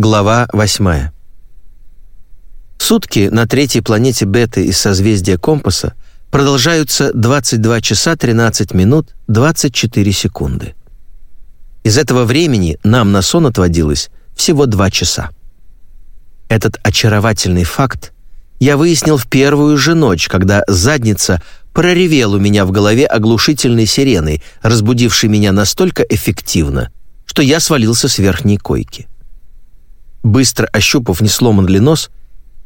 Глава 8. Сутки на третьей планете Беты из созвездия Компаса продолжаются 22 часа 13 минут 24 секунды. Из этого времени нам на сон отводилось всего 2 часа. Этот очаровательный факт я выяснил в первую же ночь, когда задница проревел у меня в голове оглушительной сиреной, разбудившей меня настолько эффективно, что я свалился с верхней койки. Быстро ощупав, не сломан ли нос,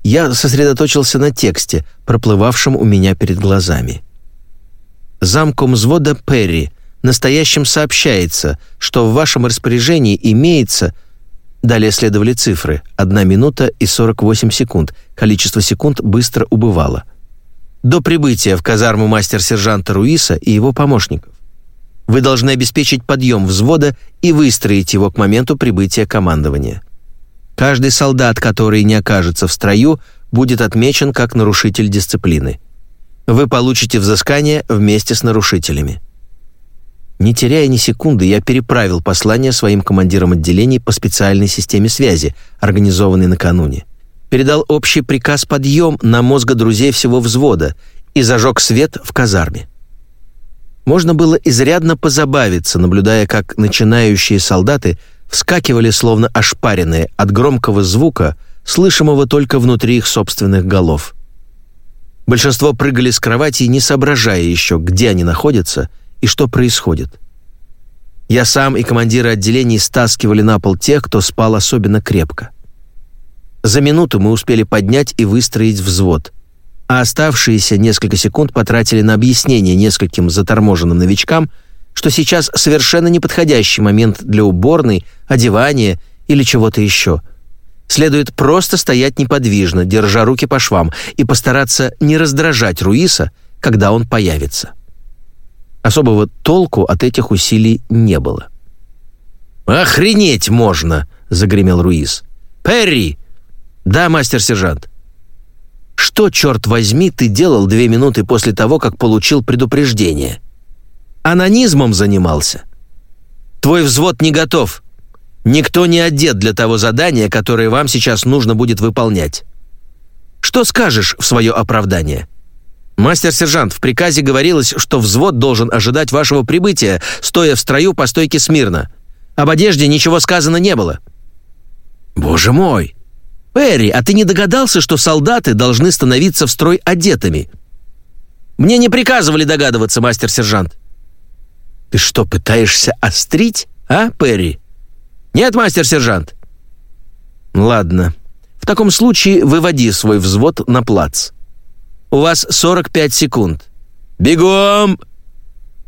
я сосредоточился на тексте, проплывавшем у меня перед глазами. Замком взвода Перри настоящим сообщается, что в вашем распоряжении имеется Далее следовали цифры. 1 минута и 48 секунд. Количество секунд быстро убывало. До прибытия в казарму мастер-сержанта Руиса и его помощников. Вы должны обеспечить подъем взвода и выстроить его к моменту прибытия командования. Каждый солдат, который не окажется в строю, будет отмечен как нарушитель дисциплины. Вы получите взыскание вместе с нарушителями. Не теряя ни секунды, я переправил послание своим командирам отделений по специальной системе связи, организованной накануне. Передал общий приказ подъем на мозга друзей всего взвода и зажег свет в казарме. Можно было изрядно позабавиться, наблюдая, как начинающие солдаты вскакивали словно ошпаренные от громкого звука, слышимого только внутри их собственных голов. Большинство прыгали с кровати, не соображая еще, где они находятся и что происходит. Я сам и командиры отделений стаскивали на пол тех, кто спал особенно крепко. За минуту мы успели поднять и выстроить взвод, а оставшиеся несколько секунд потратили на объяснение нескольким заторможенным новичкам – что сейчас совершенно неподходящий момент для уборной, одевания или чего-то еще. Следует просто стоять неподвижно, держа руки по швам, и постараться не раздражать Руиса, когда он появится. Особого толку от этих усилий не было. «Охренеть можно!» — загремел Руис. «Перри!» «Да, мастер-сержант». «Что, черт возьми, ты делал две минуты после того, как получил предупреждение?» Анонизмом занимался. Твой взвод не готов. Никто не одет для того задания, которое вам сейчас нужно будет выполнять. Что скажешь в свое оправдание? Мастер-сержант, в приказе говорилось, что взвод должен ожидать вашего прибытия, стоя в строю по стойке смирно. Об одежде ничего сказано не было. Боже мой! Перри, а ты не догадался, что солдаты должны становиться в строй одетыми? Мне не приказывали догадываться, мастер-сержант. Ты что, пытаешься острить, а, Перри? Нет, мастер-сержант. Ладно. В таком случае выводи свой взвод на плац. У вас 45 секунд. Бегом!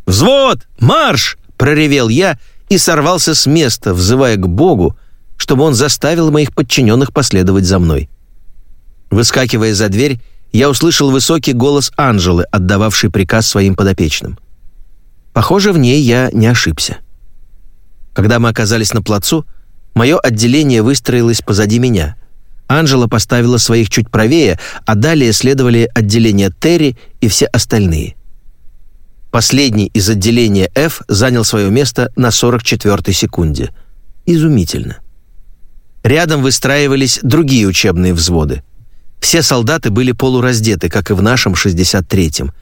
Взвод! Марш! проревел я и сорвался с места, взывая к Богу, чтобы он заставил моих подчиненных последовать за мной. Выскакивая за дверь, я услышал высокий голос Анжелы, отдававший приказ своим подопечным. Похоже, в ней я не ошибся. Когда мы оказались на плацу, мое отделение выстроилось позади меня. Анжела поставила своих чуть правее, а далее следовали отделения Терри и все остальные. Последний из отделения F занял свое место на 44-й секунде. Изумительно. Рядом выстраивались другие учебные взводы. Все солдаты были полураздеты, как и в нашем 63-м,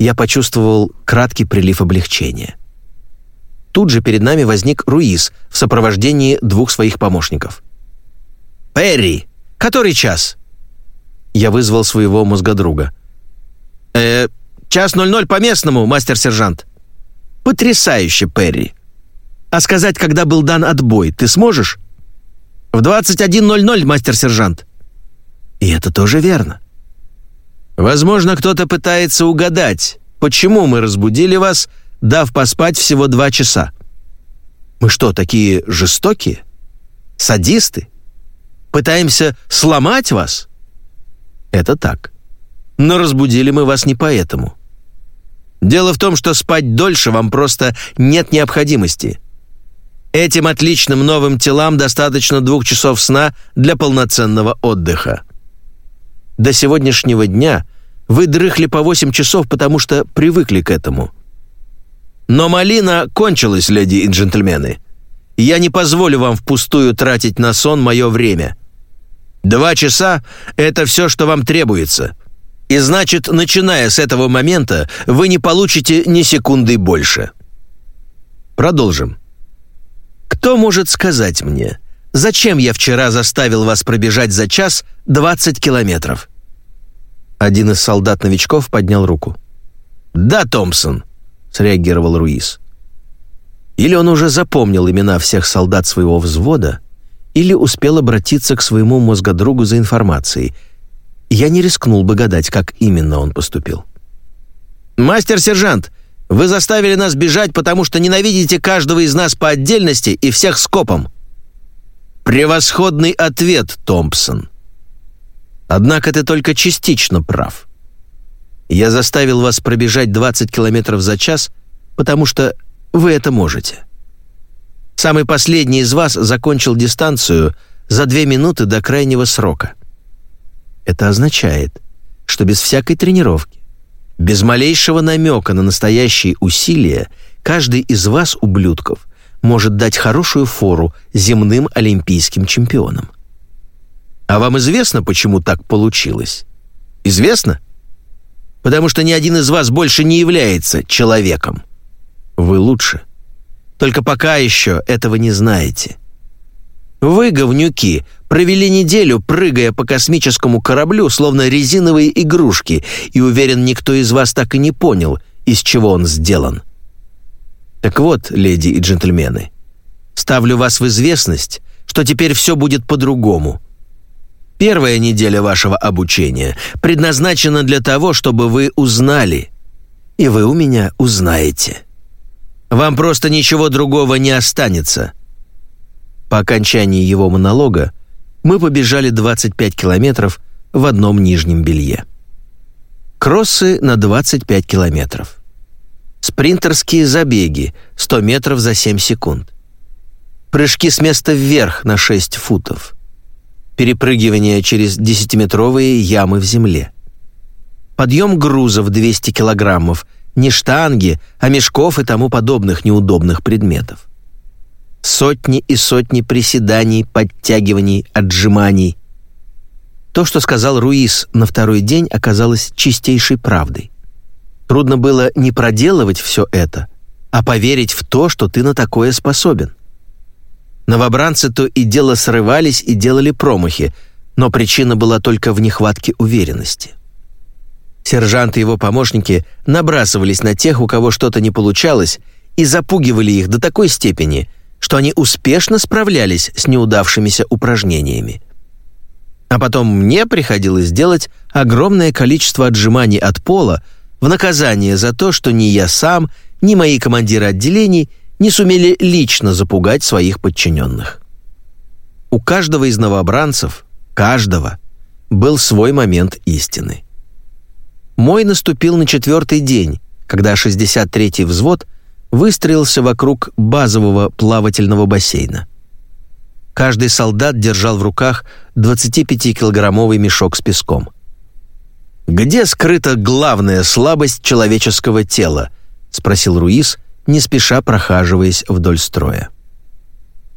я почувствовал краткий прилив облегчения. Тут же перед нами возник Руис в сопровождении двух своих помощников. «Перри, который час?» Я вызвал своего мозгодруга. «Э, час 00 по местному, мастер-сержант». «Потрясающе, Перри. А сказать, когда был дан отбой, ты сможешь?» «В 21.00, мастер-сержант». «И это тоже верно. Возможно, кто-то пытается угадать, почему мы разбудили вас, дав поспать всего два часа. Мы что, такие жестокие? Садисты? Пытаемся сломать вас? Это так. Но разбудили мы вас не поэтому. Дело в том, что спать дольше вам просто нет необходимости. Этим отличным новым телам достаточно двух часов сна для полноценного отдыха. До сегодняшнего дня вы дрыхли по 8 часов, потому что привыкли к этому. Но малина кончилась, леди и джентльмены. Я не позволю вам впустую тратить на сон мое время. Два часа — это все, что вам требуется. И значит, начиная с этого момента, вы не получите ни секунды больше. Продолжим. Кто может сказать мне, зачем я вчера заставил вас пробежать за час 20 километров?» Один из солдат-новичков поднял руку. «Да, Томпсон», — среагировал Руис. Или он уже запомнил имена всех солдат своего взвода, или успел обратиться к своему мозгодругу за информацией. Я не рискнул бы гадать, как именно он поступил. «Мастер-сержант, вы заставили нас бежать, потому что ненавидите каждого из нас по отдельности и всех скопом». «Превосходный ответ, Томпсон. Однако ты только частично прав. Я заставил вас пробежать 20 километров за час, потому что вы это можете. Самый последний из вас закончил дистанцию за две минуты до крайнего срока. Это означает, что без всякой тренировки, без малейшего намека на настоящие усилия, каждый из вас, ублюдков, может дать хорошую фору земным олимпийским чемпионам. А вам известно, почему так получилось? Известно? Потому что ни один из вас больше не является человеком вы лучше. Только пока еще этого не знаете. Вы, говнюки, провели неделю, прыгая по космическому кораблю, словно резиновые игрушки, и уверен, никто из вас так и не понял, из чего он сделан. Так вот, леди и джентльмены, ставлю вас в известность, что теперь все будет по-другому. Первая неделя вашего обучения предназначена для того, чтобы вы узнали, и вы у меня узнаете». Вам просто ничего другого не останется». По окончании его монолога мы побежали 25 километров в одном нижнем белье. Кроссы на 25 километров. Спринтерские забеги 100 метров за 7 секунд. Прыжки с места вверх на 6 футов. Перепрыгивание через 10-метровые ямы в земле. Подъем грузов 200 килограммов – не штанги, а мешков и тому подобных неудобных предметов. Сотни и сотни приседаний, подтягиваний, отжиманий. То, что сказал Руис на второй день, оказалось чистейшей правдой. Трудно было не проделывать все это, а поверить в то, что ты на такое способен. Новобранцы то и дело срывались и делали промахи, но причина была только в нехватке уверенности. Сержант и его помощники набрасывались на тех, у кого что-то не получалось, и запугивали их до такой степени, что они успешно справлялись с неудавшимися упражнениями. А потом мне приходилось делать огромное количество отжиманий от пола в наказание за то, что ни я сам, ни мои командиры отделений не сумели лично запугать своих подчиненных. У каждого из новобранцев, каждого, был свой момент истины. Мой наступил на четвертый день, когда 63-й взвод выстроился вокруг базового плавательного бассейна. Каждый солдат держал в руках 25-килограммовый мешок с песком. «Где скрыта главная слабость человеческого тела?» — спросил Руис, не спеша прохаживаясь вдоль строя.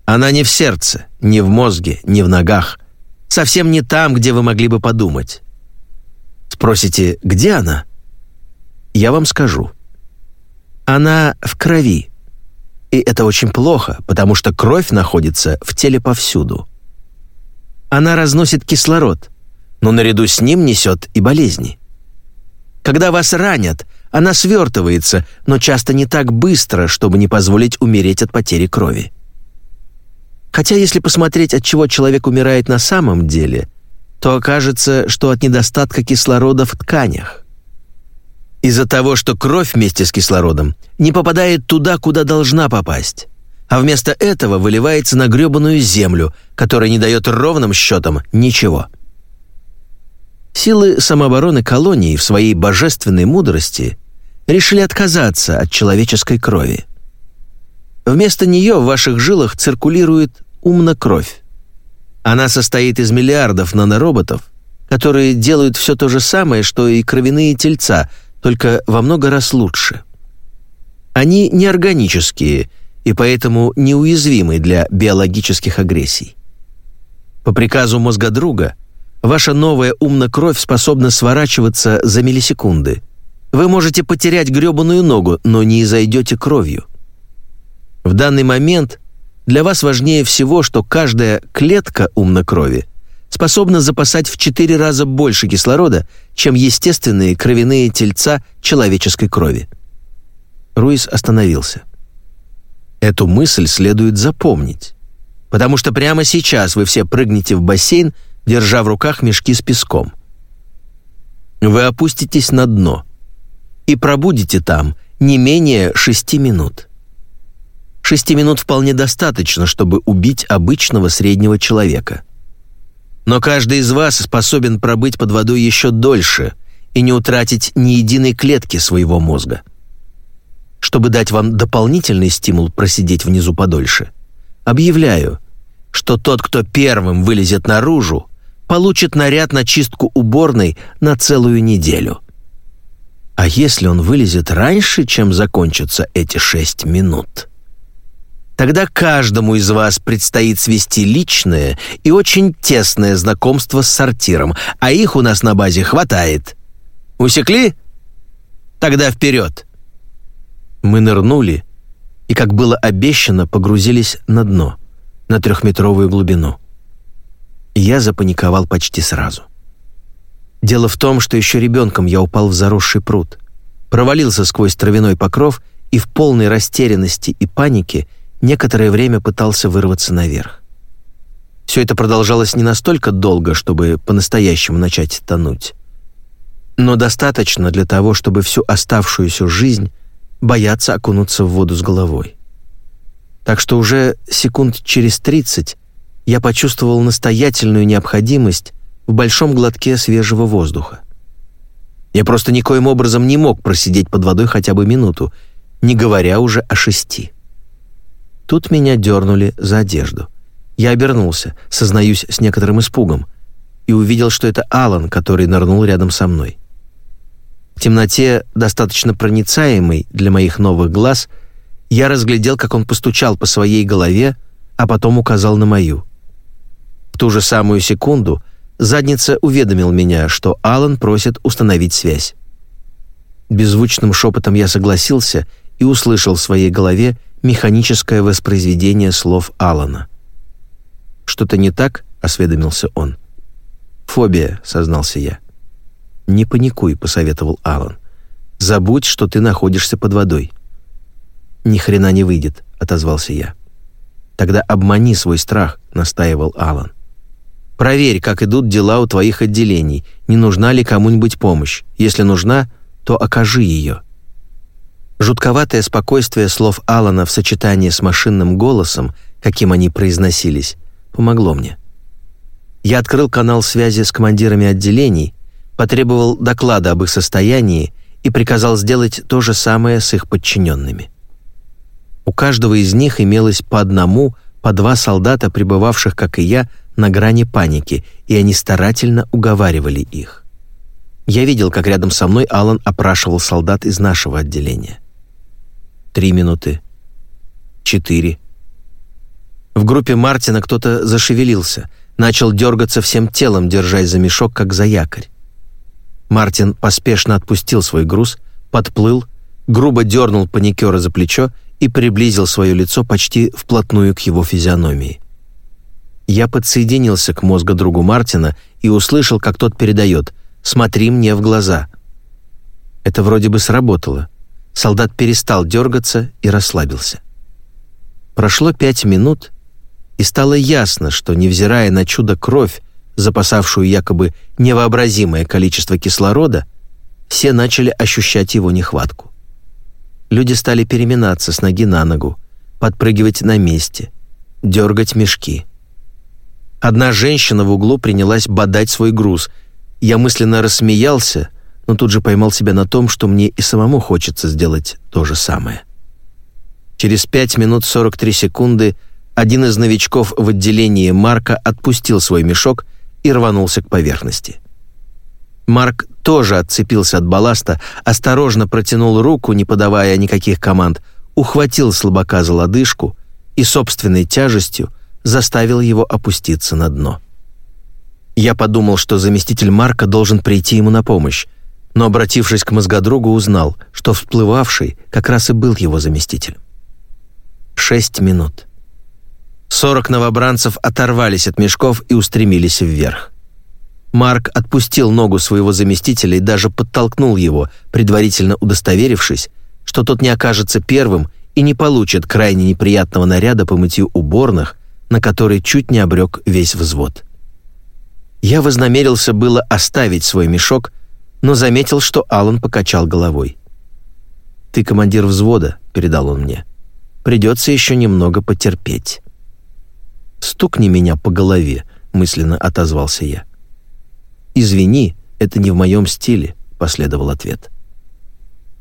«Она не в сердце, не в мозге, не в ногах. Совсем не там, где вы могли бы подумать. Спросите, где она? Я вам скажу. Она в крови. И это очень плохо, потому что кровь находится в теле повсюду. Она разносит кислород, но наряду с ним несет и болезни. Когда вас ранят, она свертывается, но часто не так быстро, чтобы не позволить умереть от потери крови. Хотя если посмотреть, от чего человек умирает на самом деле, то окажется, что от недостатка кислорода в тканях. Из-за того, что кровь вместе с кислородом не попадает туда, куда должна попасть, а вместо этого выливается на грёбаную землю, которая не дает ровным счетом ничего. Силы самообороны колонии в своей божественной мудрости решили отказаться от человеческой крови. Вместо нее в ваших жилах циркулирует умна кровь. Она состоит из миллиардов нанороботов, которые делают все то же самое, что и кровяные тельца, только во много раз лучше. Они неорганические и поэтому неуязвимы для биологических агрессий. По приказу мозгодруга ваша новая умная кровь способна сворачиваться за миллисекунды. Вы можете потерять грёбаную ногу, но не изойдете кровью. В данный момент для вас важнее всего, что каждая клетка умной крови способна запасать в 4 раза больше кислорода, чем естественные кровяные тельца человеческой крови. Руис остановился. Эту мысль следует запомнить, потому что прямо сейчас вы все прыгнете в бассейн, держа в руках мешки с песком. Вы опуститесь на дно и пробудете там не менее шести минут. Шести минут вполне достаточно, чтобы убить обычного среднего человека. Но каждый из вас способен пробыть под водой еще дольше и не утратить ни единой клетки своего мозга. Чтобы дать вам дополнительный стимул просидеть внизу подольше, объявляю, что тот, кто первым вылезет наружу, получит наряд на чистку уборной на целую неделю. А если он вылезет раньше, чем закончатся эти шесть минут? Тогда каждому из вас предстоит свести личное и очень тесное знакомство с сортиром, а их у нас на базе хватает. Усекли? Тогда вперед!» Мы нырнули и, как было обещано, погрузились на дно, на трехметровую глубину. Я запаниковал почти сразу. Дело в том, что еще ребенком я упал в заросший пруд, провалился сквозь травяной покров и в полной растерянности и панике – некоторое время пытался вырваться наверх. Все это продолжалось не настолько долго, чтобы по-настоящему начать тонуть, но достаточно для того, чтобы всю оставшуюся жизнь бояться окунуться в воду с головой. Так что уже секунд через 30 я почувствовал настоятельную необходимость в большом глотке свежего воздуха. Я просто никоим образом не мог просидеть под водой хотя бы минуту, не говоря уже о шести. Тут меня дернули за одежду. Я обернулся, сознаюсь с некоторым испугом, и увидел, что это Алан, который нырнул рядом со мной. В темноте, достаточно проницаемой для моих новых глаз, я разглядел, как он постучал по своей голове, а потом указал на мою. Ту же самую секунду задница уведомил меня, что Алан просит установить связь. Беззвучным шепотом я согласился и услышал в своей голове механическое воспроизведение слов Алана. «Что-то не так?» — осведомился он. «Фобия», — сознался я. «Не паникуй», — посоветовал Алан. «Забудь, что ты находишься под водой». «Ни хрена не выйдет», — отозвался я. «Тогда обмани свой страх», — настаивал Алан. «Проверь, как идут дела у твоих отделений, не нужна ли кому-нибудь помощь. Если нужна, то окажи ее». Жутковатое спокойствие слов Алана в сочетании с машинным голосом, каким они произносились, помогло мне. Я открыл канал связи с командирами отделений, потребовал доклада об их состоянии и приказал сделать то же самое с их подчиненными. У каждого из них имелось по одному, по два солдата, пребывавших, как и я, на грани паники, и они старательно уговаривали их. Я видел, как рядом со мной Алан опрашивал солдат из нашего отделения три минуты, четыре. В группе Мартина кто-то зашевелился, начал дергаться всем телом, держась за мешок, как за якорь. Мартин поспешно отпустил свой груз, подплыл, грубо дернул паникера за плечо и приблизил свое лицо почти вплотную к его физиономии. Я подсоединился к мозгу другу Мартина и услышал, как тот передает «Смотри мне в глаза». Это вроде бы сработало. Солдат перестал дергаться и расслабился. Прошло пять минут, и стало ясно, что, невзирая на чудо-кровь, запасавшую якобы невообразимое количество кислорода, все начали ощущать его нехватку. Люди стали переминаться с ноги на ногу, подпрыгивать на месте, дергать мешки. Одна женщина в углу принялась бодать свой груз. Я мысленно рассмеялся — но тут же поймал себя на том, что мне и самому хочется сделать то же самое. Через 5 минут 43 секунды один из новичков в отделении Марка отпустил свой мешок и рванулся к поверхности. Марк тоже отцепился от балласта, осторожно протянул руку, не подавая никаких команд, ухватил слабака за лодыжку и собственной тяжестью заставил его опуститься на дно. Я подумал, что заместитель Марка должен прийти ему на помощь, но, обратившись к мозгодругу, узнал, что всплывавший как раз и был его заместителем. Шесть минут. Сорок новобранцев оторвались от мешков и устремились вверх. Марк отпустил ногу своего заместителя и даже подтолкнул его, предварительно удостоверившись, что тот не окажется первым и не получит крайне неприятного наряда по мытью уборных, на который чуть не обрек весь взвод. Я вознамерился было оставить свой мешок, но заметил, что Алан покачал головой. «Ты командир взвода», — передал он мне. «Придется еще немного потерпеть». «Стукни меня по голове», — мысленно отозвался я. «Извини, это не в моем стиле», — последовал ответ.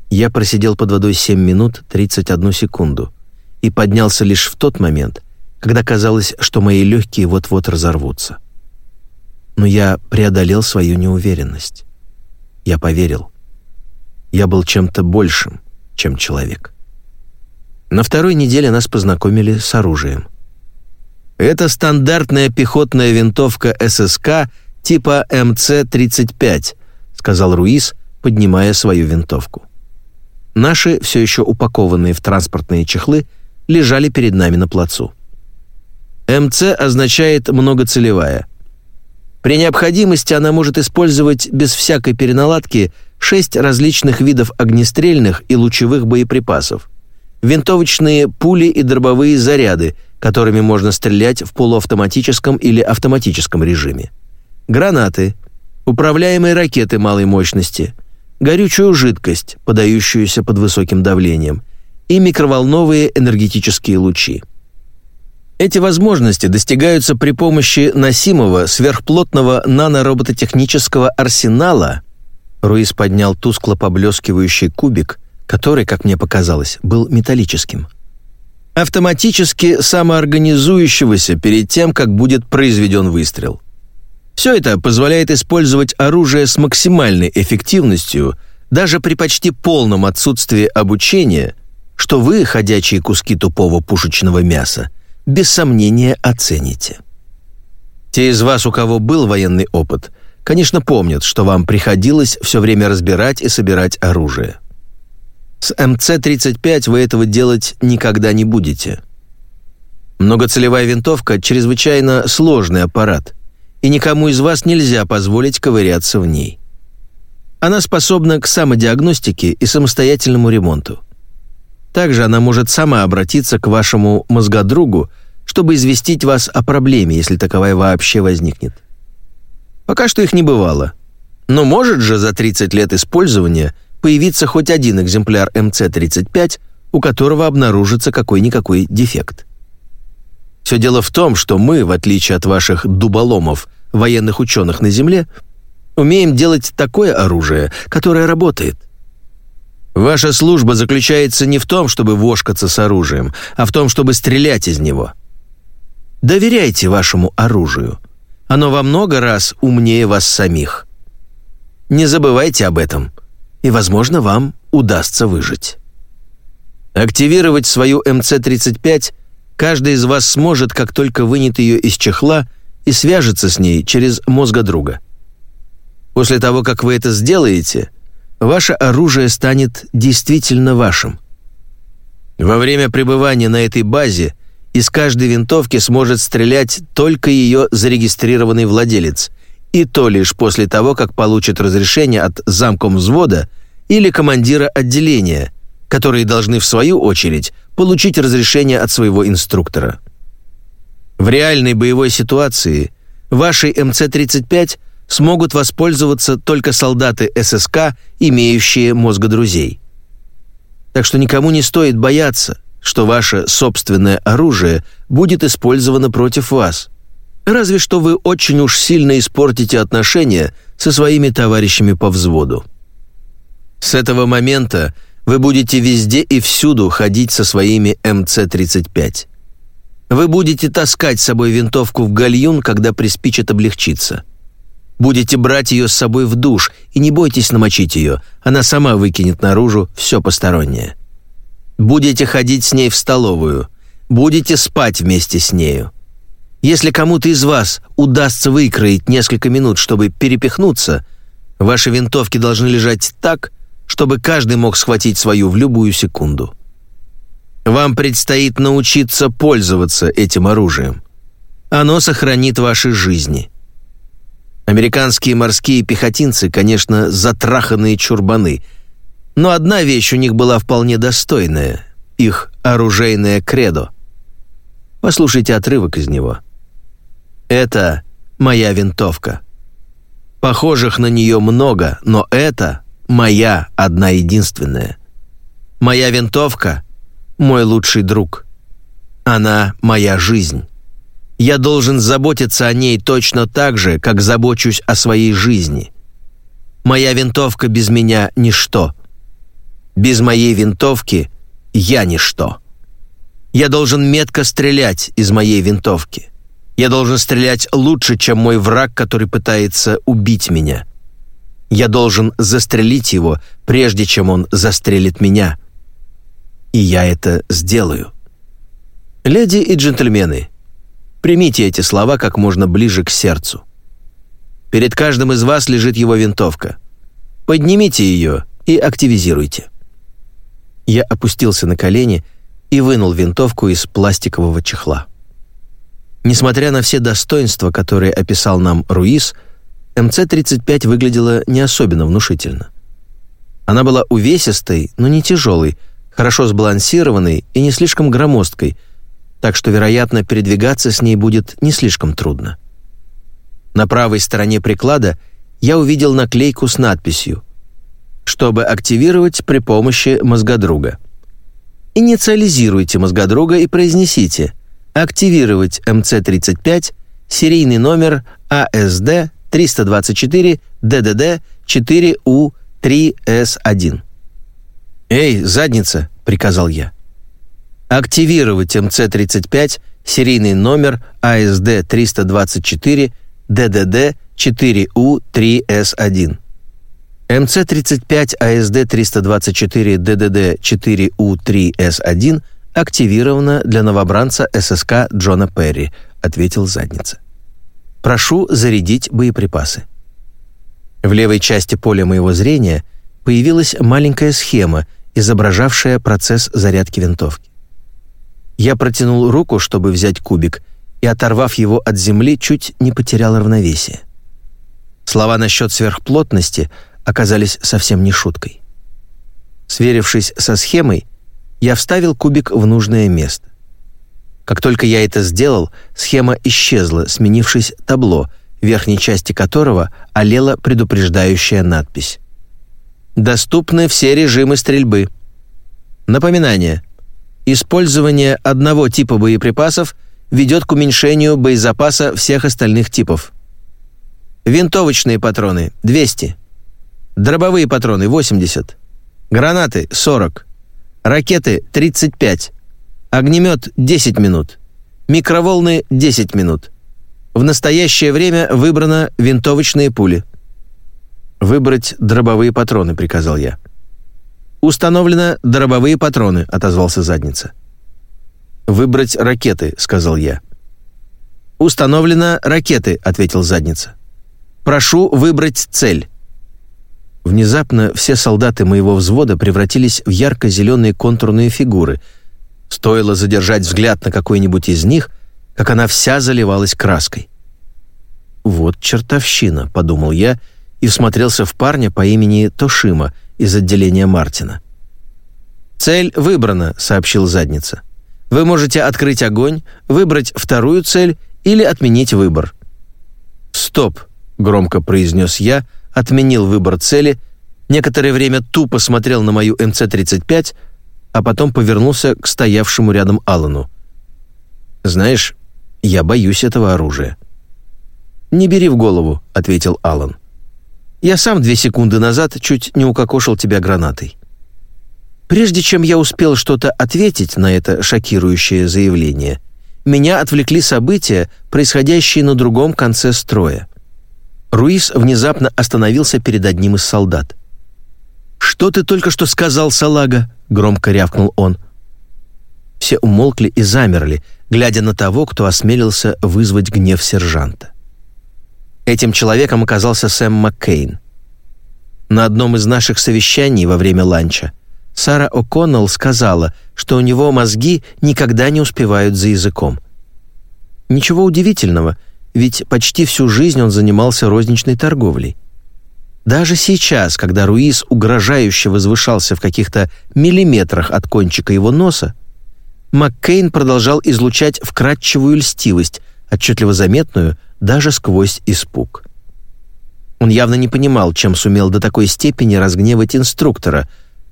Я просидел под водой 7 минут 31 секунду и поднялся лишь в тот момент, когда казалось, что мои легкие вот-вот разорвутся. Но я преодолел свою неуверенность. Я поверил. Я был чем-то большим, чем человек. На второй неделе нас познакомили с оружием. Это стандартная пехотная винтовка ССК типа МЦ-35, сказал Руис, поднимая свою винтовку. Наши, все еще упакованные в транспортные чехлы, лежали перед нами на плацу. МЦ означает «многоцелевая». При необходимости она может использовать без всякой переналадки шесть различных видов огнестрельных и лучевых боеприпасов, винтовочные пули и дробовые заряды, которыми можно стрелять в полуавтоматическом или автоматическом режиме, гранаты, управляемые ракеты малой мощности, горючую жидкость, подающуюся под высоким давлением, и микроволновые энергетические лучи. Эти возможности достигаются при помощи носимого сверхплотного наноробототехнического арсенала. Руис поднял тускло поблескивающий кубик, который, как мне показалось, был металлическим. Автоматически самоорганизующегося перед тем, как будет произведен выстрел. Все это позволяет использовать оружие с максимальной эффективностью даже при почти полном отсутствии обучения, что вы, ходячие куски тупого пушечного мяса, без сомнения оцените. Те из вас, у кого был военный опыт, конечно, помнят, что вам приходилось все время разбирать и собирать оружие. С МЦ-35 вы этого делать никогда не будете. Многоцелевая винтовка – чрезвычайно сложный аппарат – и никому из вас нельзя позволить ковыряться в ней. Она способна к самодиагностике и самостоятельному ремонту. Также она может сама обратиться к вашему мозгодругу, чтобы известить вас о проблеме, если таковая вообще возникнет. Пока что их не бывало. Но может же за 30 лет использования появиться хоть один экземпляр МЦ-35, у которого обнаружится какой-никакой дефект. Все дело в том, что мы, в отличие от ваших дуболомов, военных ученых на Земле, умеем делать такое оружие, которое работает. Ваша служба заключается не в том, чтобы вошкаться с оружием, а в том, чтобы стрелять из него. Доверяйте вашему оружию. Оно во много раз умнее вас самих. Не забывайте об этом, и, возможно, вам удастся выжить. Активировать свою МЦ-35 Каждый из вас сможет, как только вынет ее из чехла, и свяжется с ней через мозгодруга. После того, как вы это сделаете, ваше оружие станет действительно вашим. Во время пребывания на этой базе из каждой винтовки сможет стрелять только ее зарегистрированный владелец, и то лишь после того, как получит разрешение от замком взвода или командира отделения, которые должны в свою очередь получить разрешение от своего инструктора. В реальной боевой ситуации вашей МЦ-35 смогут воспользоваться только солдаты ССК, имеющие мозгодрузей. Так что никому не стоит бояться, что ваше собственное оружие будет использовано против вас. Разве что вы очень уж сильно испортите отношения со своими товарищами по взводу. С этого момента вы будете везде и всюду ходить со своими МЦ-35. Вы будете таскать с собой винтовку в гальюн, когда приспичит облегчиться. Будете брать ее с собой в душ, и не бойтесь намочить ее, она сама выкинет наружу все постороннее. Будете ходить с ней в столовую. Будете спать вместе с нею. Если кому-то из вас удастся выкроить несколько минут, чтобы перепихнуться, ваши винтовки должны лежать так, чтобы каждый мог схватить свою в любую секунду. Вам предстоит научиться пользоваться этим оружием. Оно сохранит ваши жизни. Американские морские пехотинцы, конечно, затраханные чурбаны, но одна вещь у них была вполне достойная — их оружейное кредо. Послушайте отрывок из него. «Это моя винтовка. Похожих на нее много, но это моя одна единственная. Моя винтовка — мой лучший друг. Она моя жизнь. Я должен заботиться о ней точно так же, как забочусь о своей жизни. Моя винтовка без меня — ничто. Без моей винтовки я ничто. Я должен метко стрелять из моей винтовки. Я должен стрелять лучше, чем мой враг, который пытается убить меня. Я должен застрелить его, прежде чем он застрелит меня. И я это сделаю. Леди и джентльмены, примите эти слова как можно ближе к сердцу. Перед каждым из вас лежит его винтовка. Поднимите ее и активизируйте. Я опустился на колени и вынул винтовку из пластикового чехла. Несмотря на все достоинства, которые описал нам Руис, МЦ-35 выглядела не особенно внушительно. Она была увесистой, но не тяжелой, хорошо сбалансированной и не слишком громоздкой, так что, вероятно, передвигаться с ней будет не слишком трудно. На правой стороне приклада я увидел наклейку с надписью «Чтобы активировать при помощи мозгодруга». Инициализируйте мозгодруга и произнесите «Активировать МЦ-35, серийный номер АСД 324 ДДД 4У3С1. «Эй, задница!» — приказал я. «Активировать МЦ-35, серийный номер АСД 324 ДДД 4У3С1». МЦ-35 АСД 324 ДДД 4У3С1 активировано для новобранца ССК Джона Перри, ответил задница. Прошу зарядить боеприпасы. В левой части поля моего зрения появилась маленькая схема, изображавшая процесс зарядки винтовки. Я протянул руку, чтобы взять кубик, и, оторвав его от земли, чуть не потерял равновесие. Слова насчет сверхплотности оказались совсем не шуткой. Сверившись со схемой, я вставил кубик в нужное место. Как только я это сделал, схема исчезла, сменившись табло, в верхней части которого олела предупреждающая надпись. Доступны все режимы стрельбы. Напоминание. Использование одного типа боеприпасов ведет к уменьшению боезапаса всех остальных типов. Винтовочные патроны – 200. Дробовые патроны – 80. Гранаты – 40. Ракеты – 35. Огнемет – 10 минут. Микроволны – 10 минут. В настоящее время выбрано винтовочные пули. «Выбрать дробовые патроны», — приказал я. «Установлено дробовые патроны», — отозвался задница. «Выбрать ракеты», — сказал я. «Установлено ракеты», — ответил задница. «Прошу выбрать цель». Внезапно все солдаты моего взвода превратились в ярко-зеленые контурные фигуры — Стоило задержать взгляд на какой-нибудь из них, как она вся заливалась краской. «Вот чертовщина», — подумал я и всмотрелся в парня по имени Тошима из отделения Мартина. «Цель выбрана», — сообщил задница. «Вы можете открыть огонь, выбрать вторую цель или отменить выбор». «Стоп», — громко произнес я, отменил выбор цели, некоторое время тупо смотрел на мою МЦ-35, а потом повернулся к стоявшему рядом Аллану. «Знаешь, я боюсь этого оружия». «Не бери в голову», — ответил Аллан. «Я сам две секунды назад чуть не укокошил тебя гранатой». Прежде чем я успел что-то ответить на это шокирующее заявление, меня отвлекли события, происходящие на другом конце строя. Руис внезапно остановился перед одним из солдат. «Что ты только что сказал, салага?» — громко рявкнул он. Все умолкли и замерли, глядя на того, кто осмелился вызвать гнев сержанта. Этим человеком оказался Сэм Маккейн. На одном из наших совещаний во время ланча Сара О'Коннелл сказала, что у него мозги никогда не успевают за языком. Ничего удивительного, ведь почти всю жизнь он занимался розничной торговлей. Даже сейчас, когда Руис угрожающе возвышался в каких-то миллиметрах от кончика его носа, Маккейн продолжал излучать вкрадчивую льстивость, отчетливо заметную даже сквозь испуг. Он явно не понимал, чем сумел до такой степени разгневать инструктора,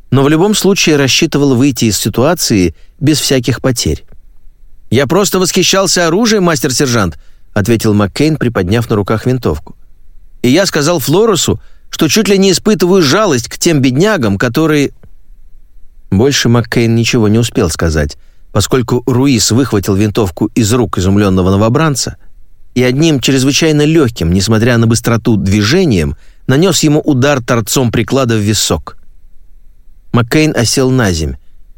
но в любом случае рассчитывал выйти из ситуации без всяких потерь. «Я просто восхищался оружием, мастер-сержант», ответил Маккейн, приподняв на руках винтовку. «И я сказал Флорусу, что чуть ли не испытываю жалость к тем беднягам, которые...» Больше Маккейн ничего не успел сказать, поскольку Руис выхватил винтовку из рук изумленного новобранца и одним чрезвычайно легким, несмотря на быстроту, движением нанес ему удар торцом приклада в висок. Маккейн осел на земь.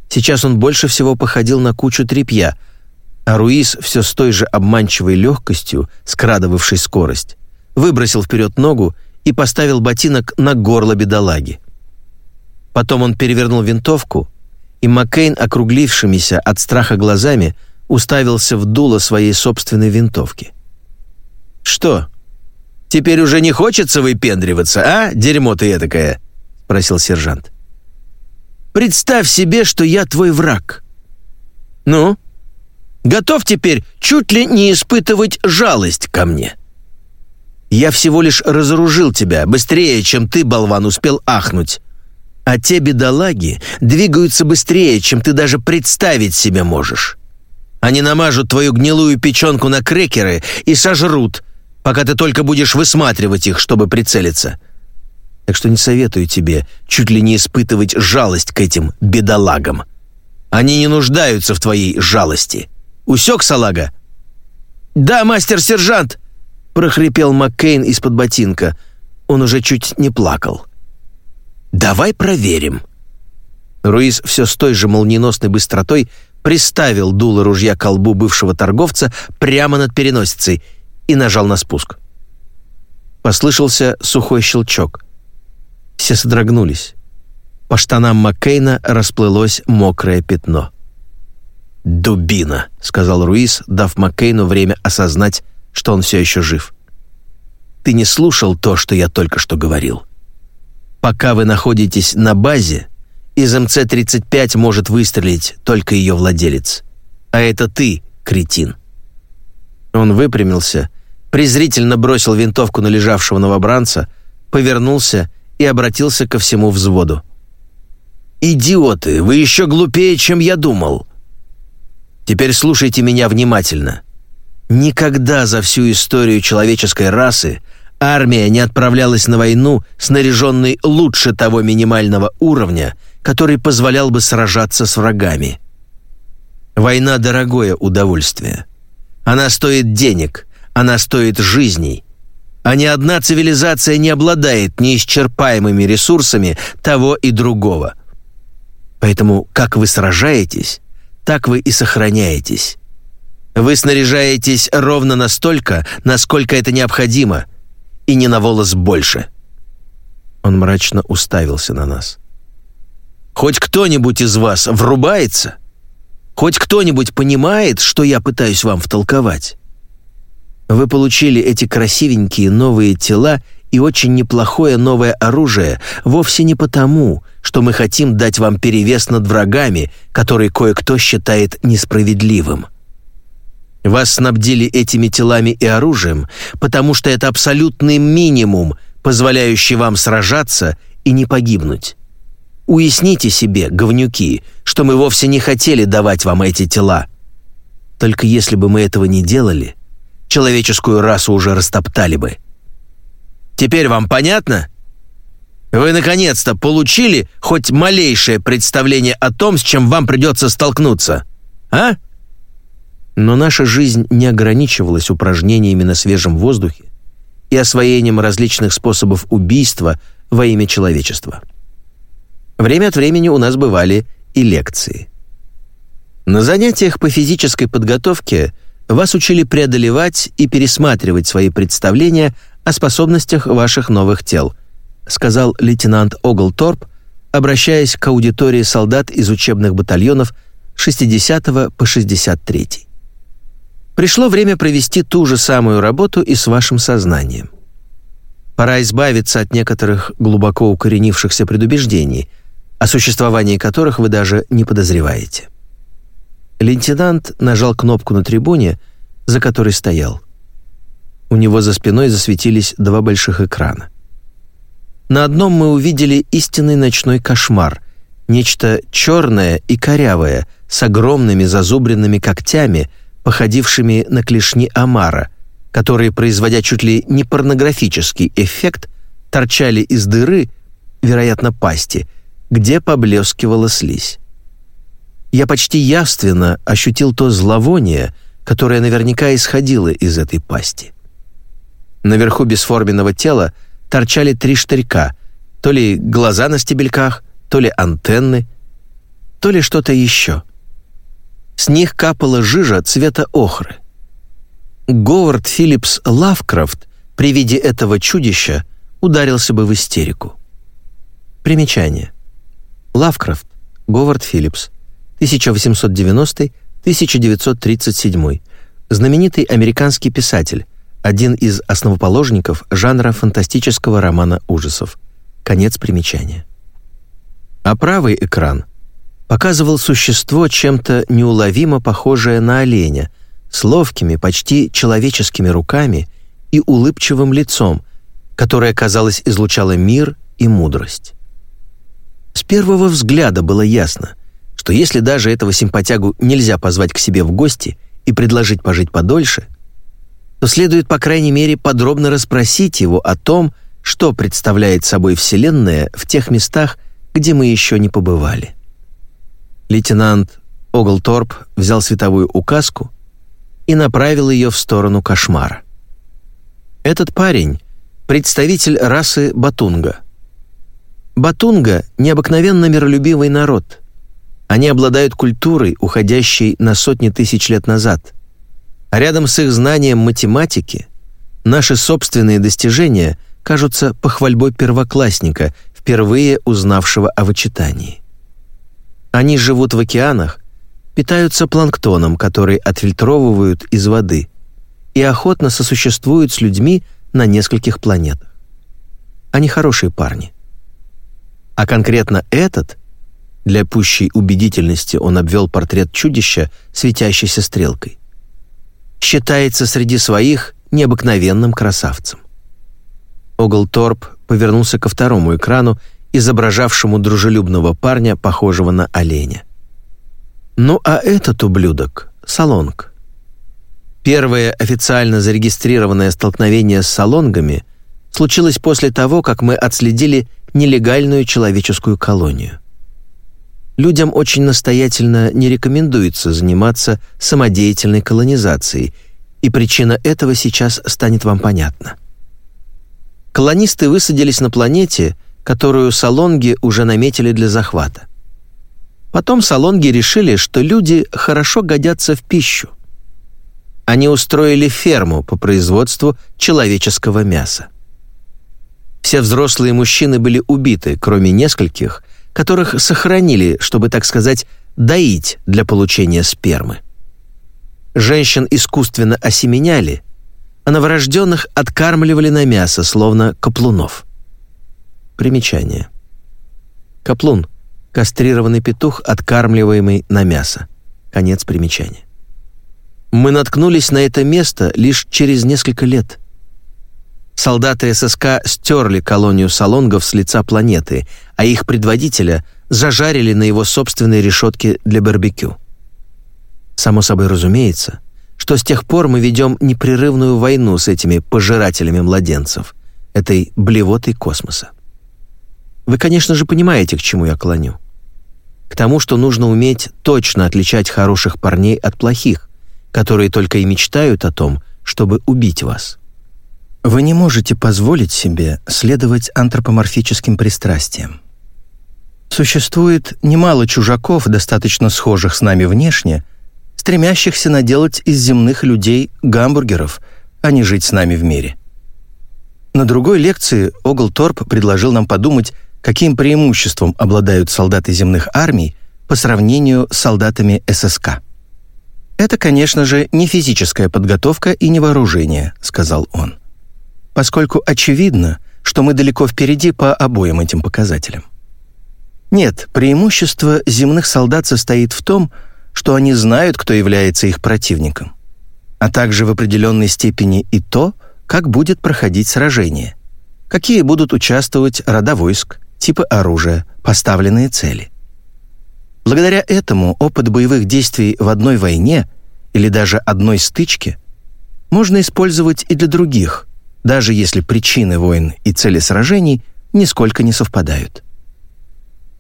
Сейчас он больше всего походил на кучу тряпья, а Руис все с той же обманчивой легкостью, скрадывавшей скорость, выбросил вперед ногу и поставил ботинок на горло бедолаги. Потом он перевернул винтовку и Маккейн, округлившимися от страха глазами, уставился в дуло своей собственной винтовки. «Что, теперь уже не хочется выпендриваться, а, дерьмо ты этакое?» — спросил сержант. «Представь себе, что я твой враг. Ну, готов теперь чуть ли не испытывать жалость ко мне. Я всего лишь разоружил тебя быстрее, чем ты, болван, успел ахнуть, а те бедолаги двигаются быстрее, чем ты даже представить себе можешь. Они намажут твою гнилую печенку на крекеры и сожрут, пока ты только будешь высматривать их, чтобы прицелиться. Так что не советую тебе чуть ли не испытывать жалость к этим бедолагам. Они не нуждаются в твоей жалости. Усек, салага?» «Да, мастер-сержант!» — прохрипел Маккейн из-под ботинка. Он уже чуть не плакал. «Давай проверим». Руиз все с той же молниеносной быстротой приставил дуло ружья к колбу бывшего торговца прямо над переносицей и нажал на спуск. Послышался сухой щелчок. Все содрогнулись. По штанам Маккейна расплылось мокрое пятно. «Дубина», — сказал Руиз, дав Маккейну время осознать, что он все еще жив. «Ты не слушал то, что я только что говорил?» Пока вы находитесь на базе, из МЦ-35 может выстрелить только ее владелец. А это ты, кретин». Он выпрямился, презрительно бросил винтовку на лежавшего новобранца, повернулся и обратился ко всему взводу. «Идиоты, вы еще глупее, чем я думал. Теперь слушайте меня внимательно. Никогда за всю историю человеческой расы Армия не отправлялась на войну, снаряженной лучше того минимального уровня, который позволял бы сражаться с врагами. Война – дорогое удовольствие. Она стоит денег, она стоит жизней. А ни одна цивилизация не обладает неисчерпаемыми ресурсами того и другого. Поэтому как вы сражаетесь, так вы и сохраняетесь. Вы снаряжаетесь ровно настолько, насколько это необходимо – и не на волос больше». Он мрачно уставился на нас. «Хоть кто-нибудь из вас врубается? Хоть кто-нибудь понимает, что я пытаюсь вам втолковать? Вы получили эти красивенькие новые тела и очень неплохое новое оружие вовсе не потому, что мы хотим дать вам перевес над врагами, который кое-кто считает несправедливым. Вас снабдили этими телами и оружием, потому что это абсолютный минимум, позволяющий вам сражаться и не погибнуть. Уясните себе, говнюки, что мы вовсе не хотели давать вам эти тела. Только если бы мы этого не делали, человеческую расу уже растоптали бы. Теперь вам понятно? Вы наконец-то получили хоть малейшее представление о том, с чем вам придется столкнуться, а?» Но наша жизнь не ограничивалась упражнениями на свежем воздухе и освоением различных способов убийства во имя человечества. Время от времени у нас бывали и лекции. На занятиях по физической подготовке вас учили преодолевать и пересматривать свои представления о способностях ваших новых тел, сказал лейтенант Оглторп, обращаясь к аудитории солдат из учебных батальонов 60 по 63. Пришло время провести ту же самую работу и с вашим сознанием. Пора избавиться от некоторых глубоко укоренившихся предубеждений, о существовании которых вы даже не подозреваете. Лейтенант нажал кнопку на трибуне, за которой стоял. У него за спиной засветились два больших экрана. На одном мы увидели истинный ночной кошмар, нечто черное и корявое, с огромными зазубренными когтями, походившими на клешни омара, которые, производя чуть ли не порнографический эффект, торчали из дыры, вероятно, пасти, где поблескивала слизь. Я почти явственно ощутил то зловоние, которое наверняка исходило из этой пасти. Наверху бесформенного тела торчали три штырька, то ли глаза на стебельках, то ли антенны, то ли что-то еще. С них капала жижа цвета охры. Говард Филлипс Лавкрафт при виде этого чудища ударился бы в истерику. Примечание. Лавкрафт, Говард Филлипс, 1890-1937, знаменитый американский писатель, один из основоположников жанра фантастического романа ужасов. Конец примечания. А правый экран показывал существо чем-то неуловимо похожее на оленя – с ловкими, почти человеческими руками и улыбчивым лицом, которое, казалось, излучало мир и мудрость. С первого взгляда было ясно, что если даже этого симпатягу нельзя позвать к себе в гости и предложить пожить подольше, то следует, по крайней мере, подробно расспросить его о том, что представляет собой Вселенная в тех местах, где мы еще не побывали. Лейтенант Оглторп взял световую указку и направил ее в сторону кошмара. Этот парень — представитель расы Батунга. Батунга — необыкновенно миролюбивый народ. Они обладают культурой, уходящей на сотни тысяч лет назад. А рядом с их знанием математики наши собственные достижения кажутся похвальбой первоклассника, впервые узнавшего о вычитании. Они живут в океанах, питаются планктоном, который отфильтровывают из воды, и охотно сосуществуют с людьми на нескольких планетах. Они хорошие парни. А конкретно этот, для пущей убедительности он обвел портрет чудища, светящейся стрелкой, считается среди своих необыкновенным красавцем. Оглторп повернулся ко второму экрану, изображавшему дружелюбного парня, похожего на оленя. Ну а этот ублюдок — Салонг. Первое официально зарегистрированное столкновение с салонгами случилось после того, как мы отследили нелегальную человеческую колонию. Людям очень настоятельно не рекомендуется заниматься самодеятельной колонизацией, и причина этого сейчас станет вам понятна. Колонисты высадились на планете, которую салонги уже наметили для захвата. Потом салонги решили, что люди хорошо годятся в пищу. Они устроили ферму по производству человеческого мяса. Все взрослые мужчины были убиты, кроме нескольких, которых сохранили, чтобы, так сказать, доить для получения спермы. Женщин искусственно осеменяли, а новорожденных откармливали на мясо, словно каплунов. Примечание. Каплун кастрированный петух, откармливаемый на мясо. Конец примечания. Мы наткнулись на это место лишь через несколько лет. Солдаты ССК стерли колонию салонгов с лица планеты, а их предводителя зажарили на его собственной решетке для барбекю. Само собой разумеется, что с тех пор мы ведем непрерывную войну с этими пожирателями младенцев, этой блевотой космоса. Вы, конечно же, понимаете, к чему я клоню к тому, что нужно уметь точно отличать хороших парней от плохих, которые только и мечтают о том, чтобы убить вас. Вы не можете позволить себе следовать антропоморфическим пристрастиям. Существует немало чужаков, достаточно схожих с нами внешне, стремящихся наделать из земных людей гамбургеров, а не жить с нами в мире. На другой лекции Оглторп предложил нам подумать, каким преимуществом обладают солдаты земных армий по сравнению с солдатами ССК. «Это, конечно же, не физическая подготовка и не вооружение», — сказал он, «поскольку очевидно, что мы далеко впереди по обоим этим показателям. Нет, преимущество земных солдат состоит в том, что они знают, кто является их противником, а также в определенной степени и то, как будет проходить сражение, какие будут участвовать рода войск, типы оружия, поставленные цели. Благодаря этому опыт боевых действий в одной войне или даже одной стычке можно использовать и для других, даже если причины войн и цели сражений нисколько не совпадают.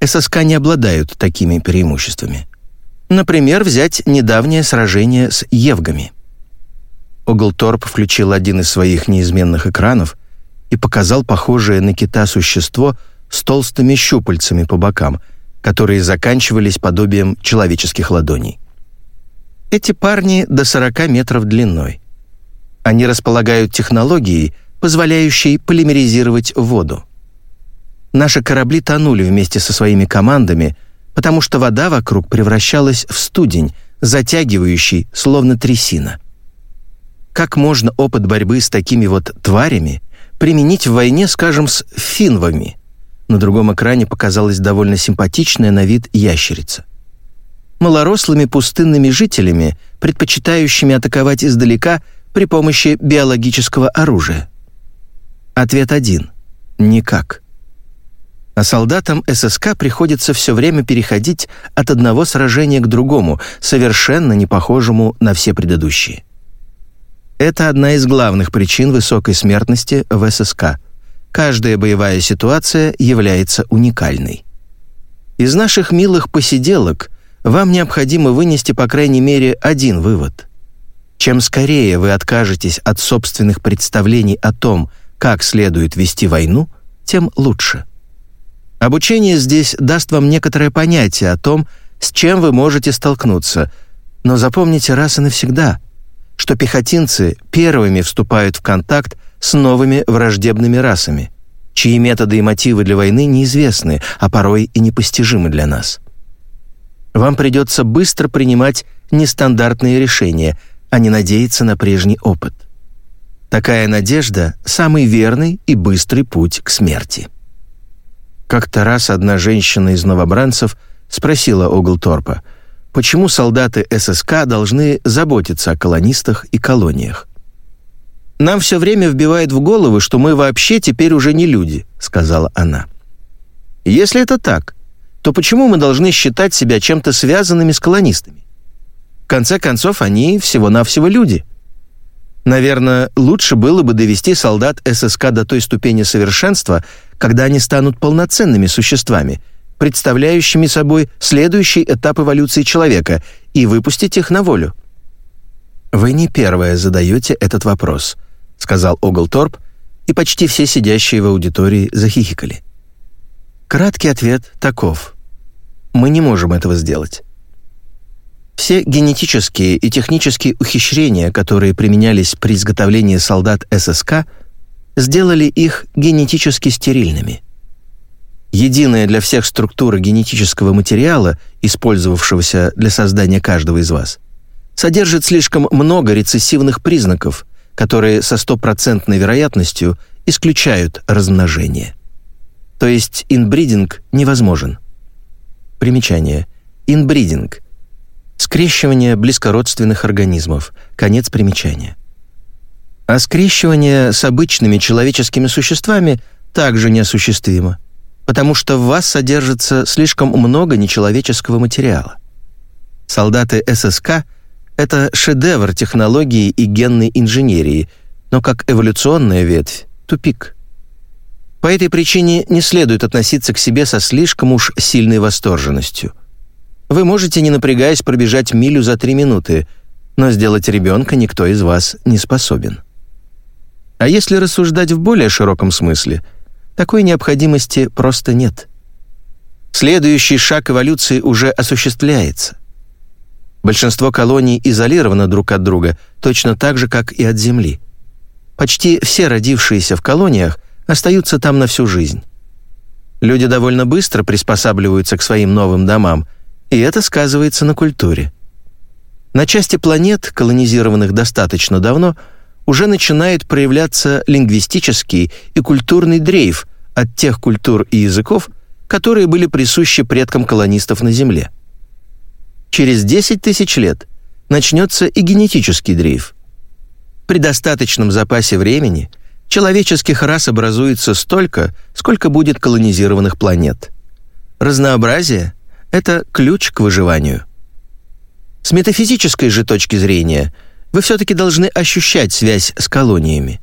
ССК не обладают такими преимуществами. Например, взять недавнее сражение с Евгами. Оглторп включил один из своих неизменных экранов и показал похожее на кита существо с толстыми щупальцами по бокам – которые заканчивались подобием человеческих ладоней. Эти парни до 40 метров длиной. Они располагают технологией, позволяющей полимеризировать воду. Наши корабли тонули вместе со своими командами, потому что вода вокруг превращалась в студень, затягивающий, словно трясина. Как можно опыт борьбы с такими вот тварями применить в войне, скажем, с финвами – на другом экране показалась довольно симпатичная на вид ящерица. Малорослыми пустынными жителями, предпочитающими атаковать издалека при помощи биологического оружия. Ответ один — никак. А солдатам ССК приходится все время переходить от одного сражения к другому, совершенно не похожему на все предыдущие. Это одна из главных причин высокой смертности в ССК — Каждая боевая ситуация является уникальной. Из наших милых посиделок вам необходимо вынести по крайней мере один вывод. Чем скорее вы откажетесь от собственных представлений о том, как следует вести войну, тем лучше. Обучение здесь даст вам некоторое понятие о том, с чем вы можете столкнуться, но запомните раз и навсегда, что пехотинцы первыми вступают в контакт с новыми враждебными расами, чьи методы и мотивы для войны неизвестны, а порой и непостижимы для нас. Вам придется быстро принимать нестандартные решения, а не надеяться на прежний опыт. Такая надежда – самый верный и быстрый путь к смерти. Как-то раз одна женщина из новобранцев спросила Оглторпа, почему солдаты ССК должны заботиться о колонистах и колониях. Нам все время вбивает в голову, что мы вообще теперь уже не люди», — сказала она. «Если это так, то почему мы должны считать себя чем-то связанными с колонистами? Конце концов, они всего-навсего люди». Наверное, лучше было бы довести солдат ССК до той ступени совершенства, когда они станут полноценными существами, представляющими собой следующий этап эволюции человека, и выпустить их на волю. Вы не первая задаете этот вопрос сказал Оглторп, и почти все сидящие в аудитории захихикали. Краткий ответ таков. Мы не можем этого сделать. Все генетические и технические ухищрения, которые применялись при изготовлении солдат ССК, сделали их генетически стерильными. Единая для всех структура генетического материала, использовавшегося для создания каждого из вас, содержит слишком много рецессивных признаков – которые со стопроцентной вероятностью исключают размножение. То есть инбридинг невозможен. Примечание. Инбридинг. Скрещивание близкородственных организмов. Конец примечания. А скрещивание с обычными человеческими существами также неосуществимо, потому что в вас содержится слишком много нечеловеческого материала. Солдаты ССК — это шедевр технологии и генной инженерии, но как эволюционная ветвь — тупик. По этой причине не следует относиться к себе со слишком уж сильной восторженностью. Вы можете, не напрягаясь, пробежать милю за три минуты, но сделать ребенка никто из вас не способен. А если рассуждать в более широком смысле, такой необходимости просто нет. Следующий шаг эволюции уже осуществляется. Большинство колоний изолировано друг от друга, точно так же, как и от Земли. Почти все родившиеся в колониях остаются там на всю жизнь. Люди довольно быстро приспосабливаются к своим новым домам, и это сказывается на культуре. На части планет, колонизированных достаточно давно, уже начинает проявляться лингвистический и культурный дрейф от тех культур и языков, которые были присущи предкам колонистов на Земле. Через 10 тысяч лет начнется и генетический дрейф. При достаточном запасе времени человеческих рас образуется столько, сколько будет колонизированных планет. Разнообразие — это ключ к выживанию. С метафизической же точки зрения вы все-таки должны ощущать связь с колониями,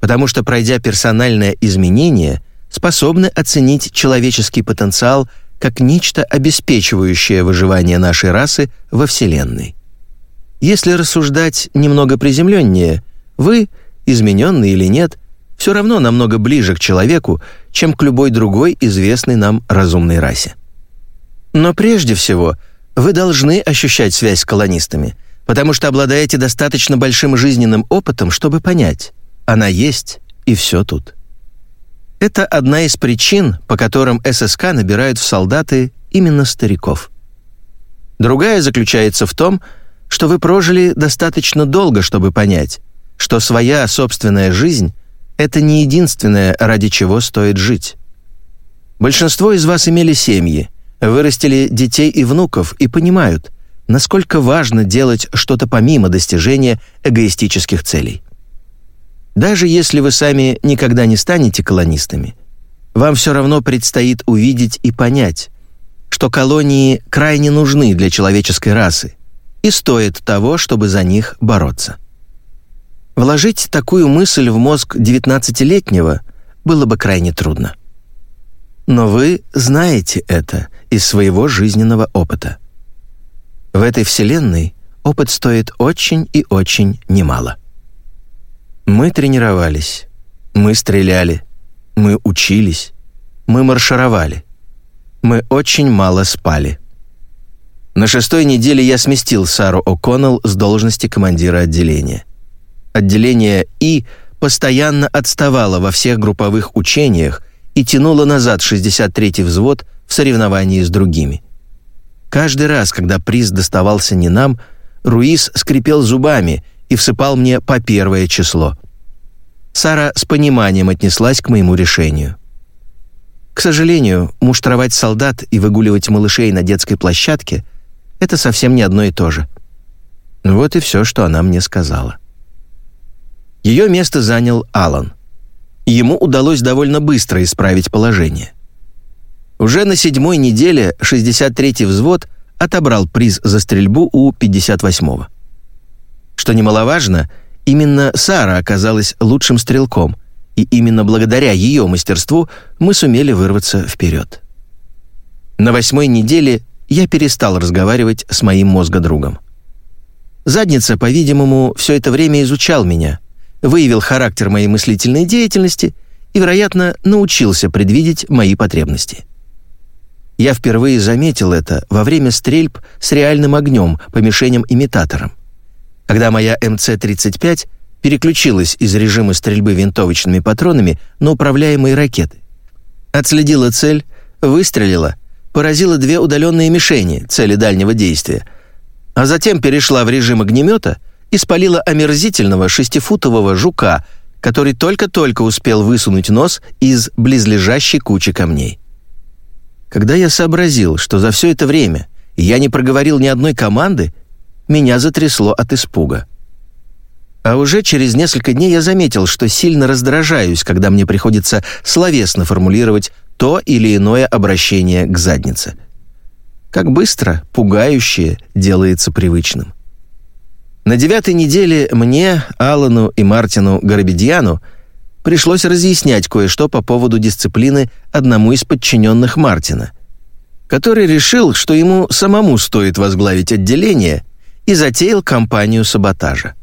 потому что, пройдя персональное изменение, способны оценить человеческий потенциал – как нечто, обеспечивающее выживание нашей расы во Вселенной. Если рассуждать немного приземленнее, вы, измененный или нет, все равно намного ближе к человеку, чем к любой другой известной нам разумной расе. Но прежде всего, вы должны ощущать связь с колонистами, потому что обладаете достаточно большим жизненным опытом, чтобы понять, она есть, и все тут. Это одна из причин, по которым ССК набирают в солдаты именно стариков. Другая заключается в том, что вы прожили достаточно долго, чтобы понять, что своя собственная жизнь — это не единственное, ради чего стоит жить. Большинство из вас имели семьи, вырастили детей и внуков и понимают, насколько важно делать что-то помимо достижения эгоистических целей. Даже если вы сами никогда не станете колонистами, вам все равно предстоит увидеть и понять, что колонии крайне нужны для человеческой расы и стоят того, чтобы за них бороться. Вложить такую мысль в мозг 19-летнего было бы крайне трудно. Но вы знаете это из своего жизненного опыта. В этой вселенной опыт стоит очень и очень немало. Мы тренировались, мы стреляли, мы учились, мы маршировали. Мы очень мало спали. На шестой неделе я сместил Сару О'Коннелл с должности командира отделения. Отделение И постоянно отставало во всех групповых учениях и тянуло назад 63-й взвод в соревновании с другими. Каждый раз, когда приз доставался не нам, Руис скрипел зубами – и всыпал мне по первое число. Сара с пониманием отнеслась к моему решению. К сожалению, муштровать солдат и выгуливать малышей на детской площадке — это совсем не одно и то же. Вот и все, что она мне сказала. Ее место занял Алан. Ему удалось довольно быстро исправить положение. Уже на седьмой неделе 63-й взвод отобрал приз за стрельбу у 58-го. Что немаловажно, именно Сара оказалась лучшим стрелком, и именно благодаря ее мастерству мы сумели вырваться вперед. На восьмой неделе я перестал разговаривать с моим мозгодругом. Задница, по-видимому, все это время изучал меня, выявил характер моей мыслительной деятельности и, вероятно, научился предвидеть мои потребности. Я впервые заметил это во время стрельб с реальным огнем по мишеням-имитаторам когда моя МЦ-35 переключилась из режима стрельбы винтовочными патронами на управляемые ракеты. Отследила цель, выстрелила, поразила две удаленные мишени, цели дальнего действия, а затем перешла в режим огнемета и спалила омерзительного шестифутового жука, который только-только успел высунуть нос из близлежащей кучи камней. Когда я сообразил, что за все это время я не проговорил ни одной команды, меня затрясло от испуга. А уже через несколько дней я заметил, что сильно раздражаюсь, когда мне приходится словесно формулировать то или иное обращение к заднице. Как быстро пугающее делается привычным. На девятой неделе мне, Алану и Мартину Горобедьяну пришлось разъяснять кое-что по поводу дисциплины одному из подчиненных Мартина, который решил, что ему самому стоит возглавить отделение – и затеял кампанию саботажа.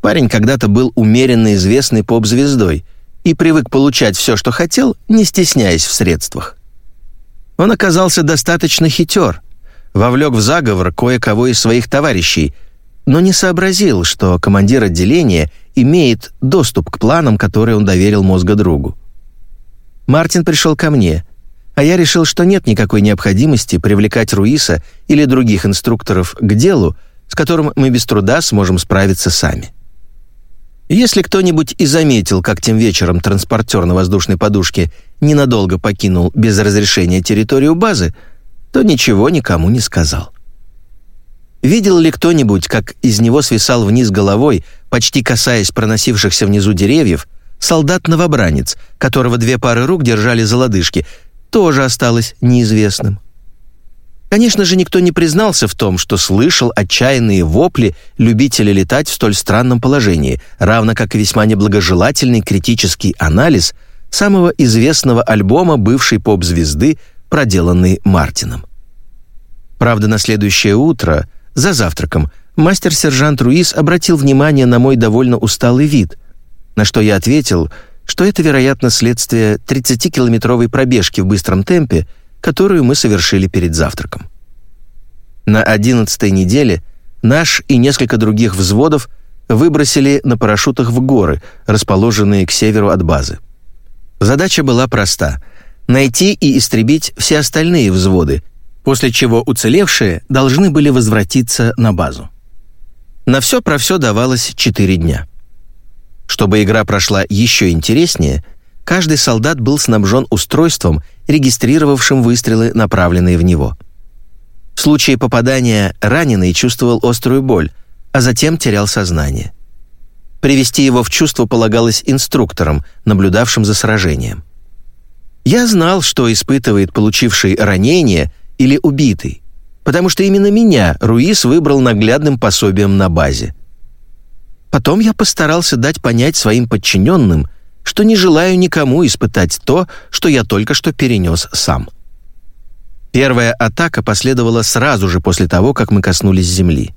Парень когда-то был умеренно известной поп-звездой и привык получать все, что хотел, не стесняясь в средствах. Он оказался достаточно хитер, вовлек в заговор кое-кого из своих товарищей, но не сообразил, что командир отделения имеет доступ к планам, которые он доверил мозга другу. Мартин пришел ко мне, а я решил, что нет никакой необходимости привлекать Руиса или других инструкторов к делу, с которым мы без труда сможем справиться сами. Если кто-нибудь и заметил, как тем вечером транспортер на воздушной подушке ненадолго покинул без разрешения территорию базы, то ничего никому не сказал. Видел ли кто-нибудь, как из него свисал вниз головой, почти касаясь проносившихся внизу деревьев, солдат-новобранец, которого две пары рук держали за лодыжки, тоже осталось неизвестным. Конечно же, никто не признался в том, что слышал отчаянные вопли любителей летать в столь странном положении, равно как и весьма неблагожелательный критический анализ самого известного альбома бывшей поп-звезды, проделанный Мартином. Правда, на следующее утро, за завтраком, мастер-сержант Руис обратил внимание на мой довольно усталый вид, на что я ответил, что это, вероятно, следствие 30-километровой пробежки в быстром темпе – которую мы совершили перед завтраком. На одиннадцатой неделе наш и несколько других взводов выбросили на парашютах в горы, расположенные к северу от базы. Задача была проста — найти и истребить все остальные взводы, после чего уцелевшие должны были возвратиться на базу. На все про все давалось четыре дня. Чтобы игра прошла еще интереснее, каждый солдат был снабжен устройством, регистрировавшим выстрелы, направленные в него. В случае попадания раненый чувствовал острую боль, а затем терял сознание. Привести его в чувство полагалось инструкторам, наблюдавшим за сражением. Я знал, что испытывает получивший ранение или убитый, потому что именно меня Руис выбрал наглядным пособием на базе. Потом я постарался дать понять своим подчиненным, что не желаю никому испытать то, что я только что перенес сам. Первая атака последовала сразу же после того, как мы коснулись земли.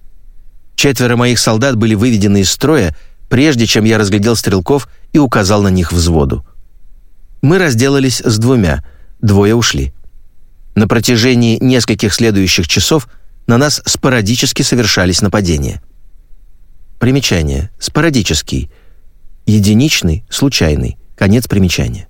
Четверо моих солдат были выведены из строя, прежде чем я разглядел стрелков и указал на них взводу. Мы разделались с двумя, двое ушли. На протяжении нескольких следующих часов на нас спорадически совершались нападения. Примечание. Спорадический – единичный, случайный. Конец примечания.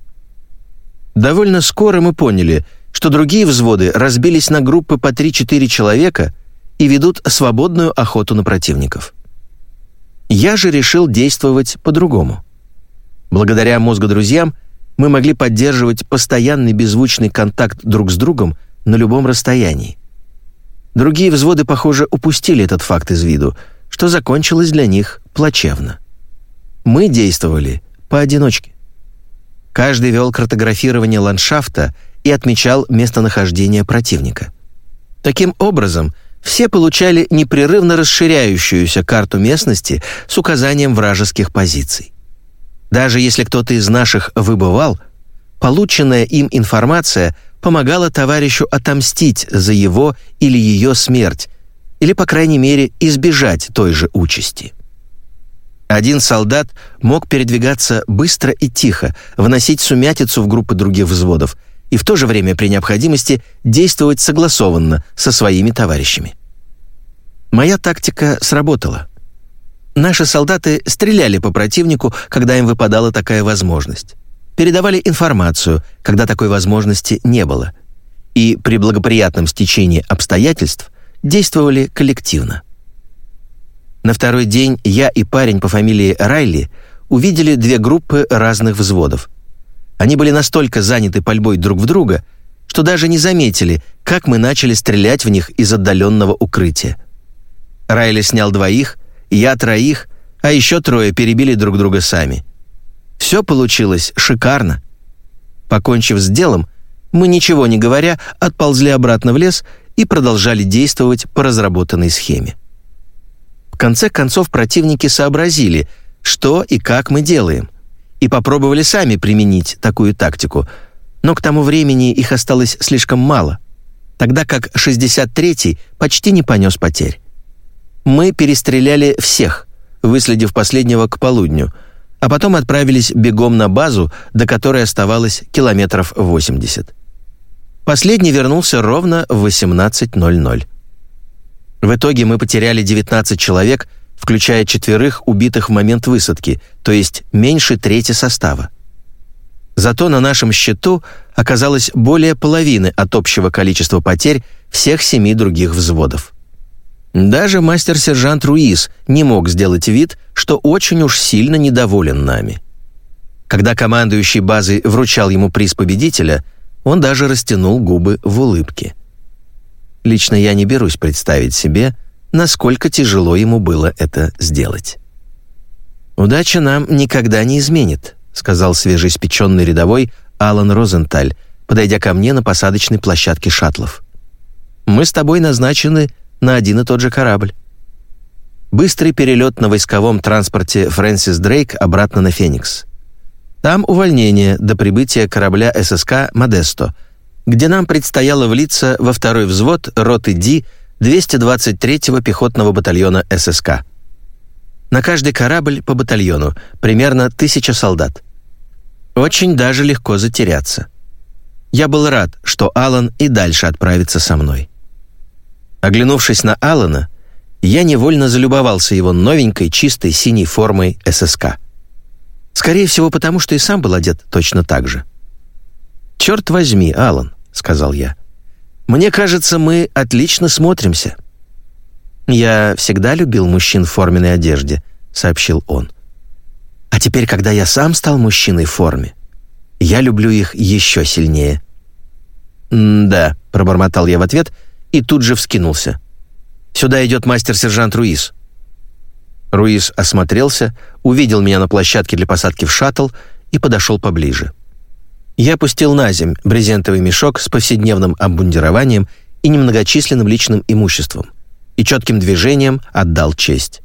Довольно скоро мы поняли, что другие взводы разбились на группы по 3-4 человека и ведут свободную охоту на противников. Я же решил действовать по-другому. Благодаря мозгодрузьям мы могли поддерживать постоянный беззвучный контакт друг с другом на любом расстоянии. Другие взводы, похоже, упустили этот факт из виду, что закончилось для них плачевно. Мы действовали поодиночке. Каждый вел картографирование ландшафта и отмечал местонахождение противника. Таким образом, все получали непрерывно расширяющуюся карту местности с указанием вражеских позиций. Даже если кто-то из наших выбывал, полученная им информация помогала товарищу отомстить за его или ее смерть, или, по крайней мере, избежать той же участи. Один солдат мог передвигаться быстро и тихо, вносить сумятицу в группы других взводов и в то же время при необходимости действовать согласованно со своими товарищами. Моя тактика сработала. Наши солдаты стреляли по противнику, когда им выпадала такая возможность. Передавали информацию, когда такой возможности не было. И при благоприятном стечении обстоятельств действовали коллективно. На второй день я и парень по фамилии Райли увидели две группы разных взводов. Они были настолько заняты пальбой друг в друга, что даже не заметили, как мы начали стрелять в них из отдаленного укрытия. Райли снял двоих, я троих, а еще трое перебили друг друга сами. Все получилось шикарно. Покончив с делом, мы, ничего не говоря, отползли обратно в лес и продолжали действовать по разработанной схеме. В конце концов противники сообразили, что и как мы делаем, и попробовали сами применить такую тактику, но к тому времени их осталось слишком мало, тогда как 63-й почти не понес потерь. Мы перестреляли всех, выследив последнего к полудню, а потом отправились бегом на базу, до которой оставалось километров 80. Последний вернулся ровно в 18.00. В итоге мы потеряли 19 человек, включая четверых убитых в момент высадки, то есть меньше трети состава. Зато на нашем счету оказалось более половины от общего количества потерь всех семи других взводов. Даже мастер-сержант Руис не мог сделать вид, что очень уж сильно недоволен нами. Когда командующий базой вручал ему приз победителя, он даже растянул губы в улыбке. Лично я не берусь представить себе, насколько тяжело ему было это сделать. «Удача нам никогда не изменит», сказал свежеиспеченный рядовой Алан Розенталь, подойдя ко мне на посадочной площадке шаттлов. «Мы с тобой назначены на один и тот же корабль». Быстрый перелет на войсковом транспорте Фрэнсис Дрейк обратно на Феникс. Там увольнение до прибытия корабля ССК «Модесто», где нам предстояло влиться во второй взвод роты Ди 223-го пехотного батальона ССК. На каждый корабль по батальону, примерно тысяча солдат. Очень даже легко затеряться. Я был рад, что Алан и дальше отправится со мной. Оглянувшись на Алана, я невольно залюбовался его новенькой чистой синей формой ССК. Скорее всего, потому что и сам был одет точно так же. «Черт возьми, Алан», — сказал я. «Мне кажется, мы отлично смотримся». «Я всегда любил мужчин в форменной одежде», — сообщил он. А теперь, когда я сам стал мужчиной в форме, я люблю их еще сильнее». «Да», — пробормотал я в ответ и тут же вскинулся. «Сюда идет мастер-сержант Руис». Руис осмотрелся, увидел меня на площадке для посадки в шаттл и подошел поближе. Я опустил на земь брезентовый мешок с повседневным обмундированием и немногочисленным личным имуществом и четким движением отдал честь.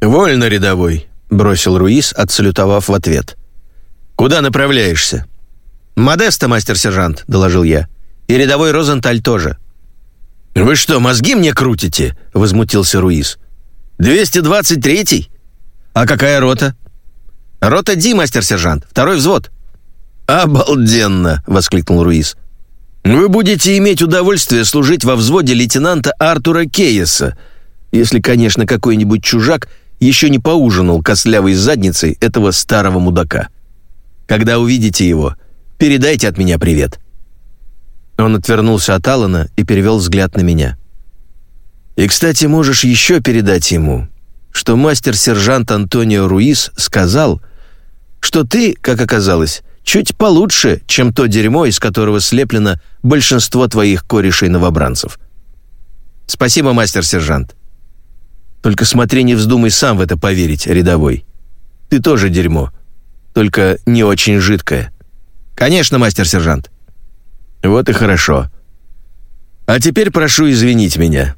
«Вольно, рядовой», — бросил Руис, отсалютовав в ответ. «Куда направляешься?» «Модеста, мастер-сержант», — доложил я. «И рядовой Розенталь тоже». «Вы что, мозги мне крутите?» — возмутился Руис. «223-й? А какая рота?» «Рота Ди, мастер-сержант. Второй взвод». «Обалденно!» — воскликнул Руис. «Вы будете иметь удовольствие служить во взводе лейтенанта Артура Кейеса, если, конечно, какой-нибудь чужак еще не поужинал костлявой задницей этого старого мудака. Когда увидите его, передайте от меня привет». Он отвернулся от Алана и перевел взгляд на меня. «И, кстати, можешь еще передать ему, что мастер-сержант Антонио Руис сказал, что ты, как оказалось, чуть получше, чем то дерьмо, из которого слеплено большинство твоих корешей-новобранцев». «Спасибо, мастер-сержант. Только смотри, не вздумай сам в это поверить, рядовой. Ты тоже дерьмо, только не очень жидкое. Конечно, мастер-сержант. Вот и хорошо. А теперь прошу извинить меня.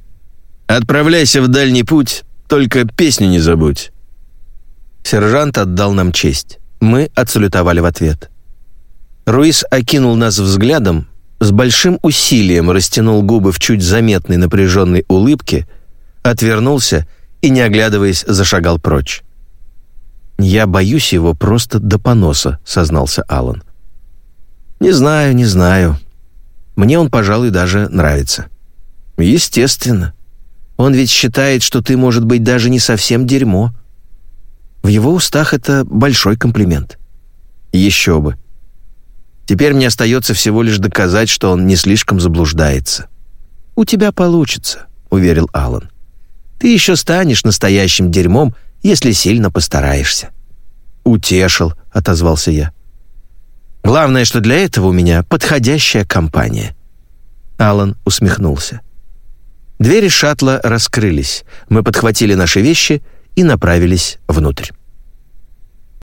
Отправляйся в дальний путь, только песню не забудь. Сержант отдал нам честь. Мы отсалютовали в ответ. Руис окинул нас взглядом, с большим усилием растянул губы в чуть заметной напряженной улыбке — отвернулся и, не оглядываясь, зашагал прочь. «Я боюсь его просто до поноса», — сознался Алан. «Не знаю, не знаю. Мне он, пожалуй, даже нравится». «Естественно. Он ведь считает, что ты, может быть, даже не совсем дерьмо». В его устах это большой комплимент. Еще бы. Теперь мне остается всего лишь доказать, что он не слишком заблуждается. «У тебя получится», — уверил Алан. Ты еще станешь настоящим дерьмом, если сильно постараешься». «Утешил», — отозвался я. «Главное, что для этого у меня подходящая компания». Алан усмехнулся. Двери шаттла раскрылись. Мы подхватили наши вещи и направились внутрь.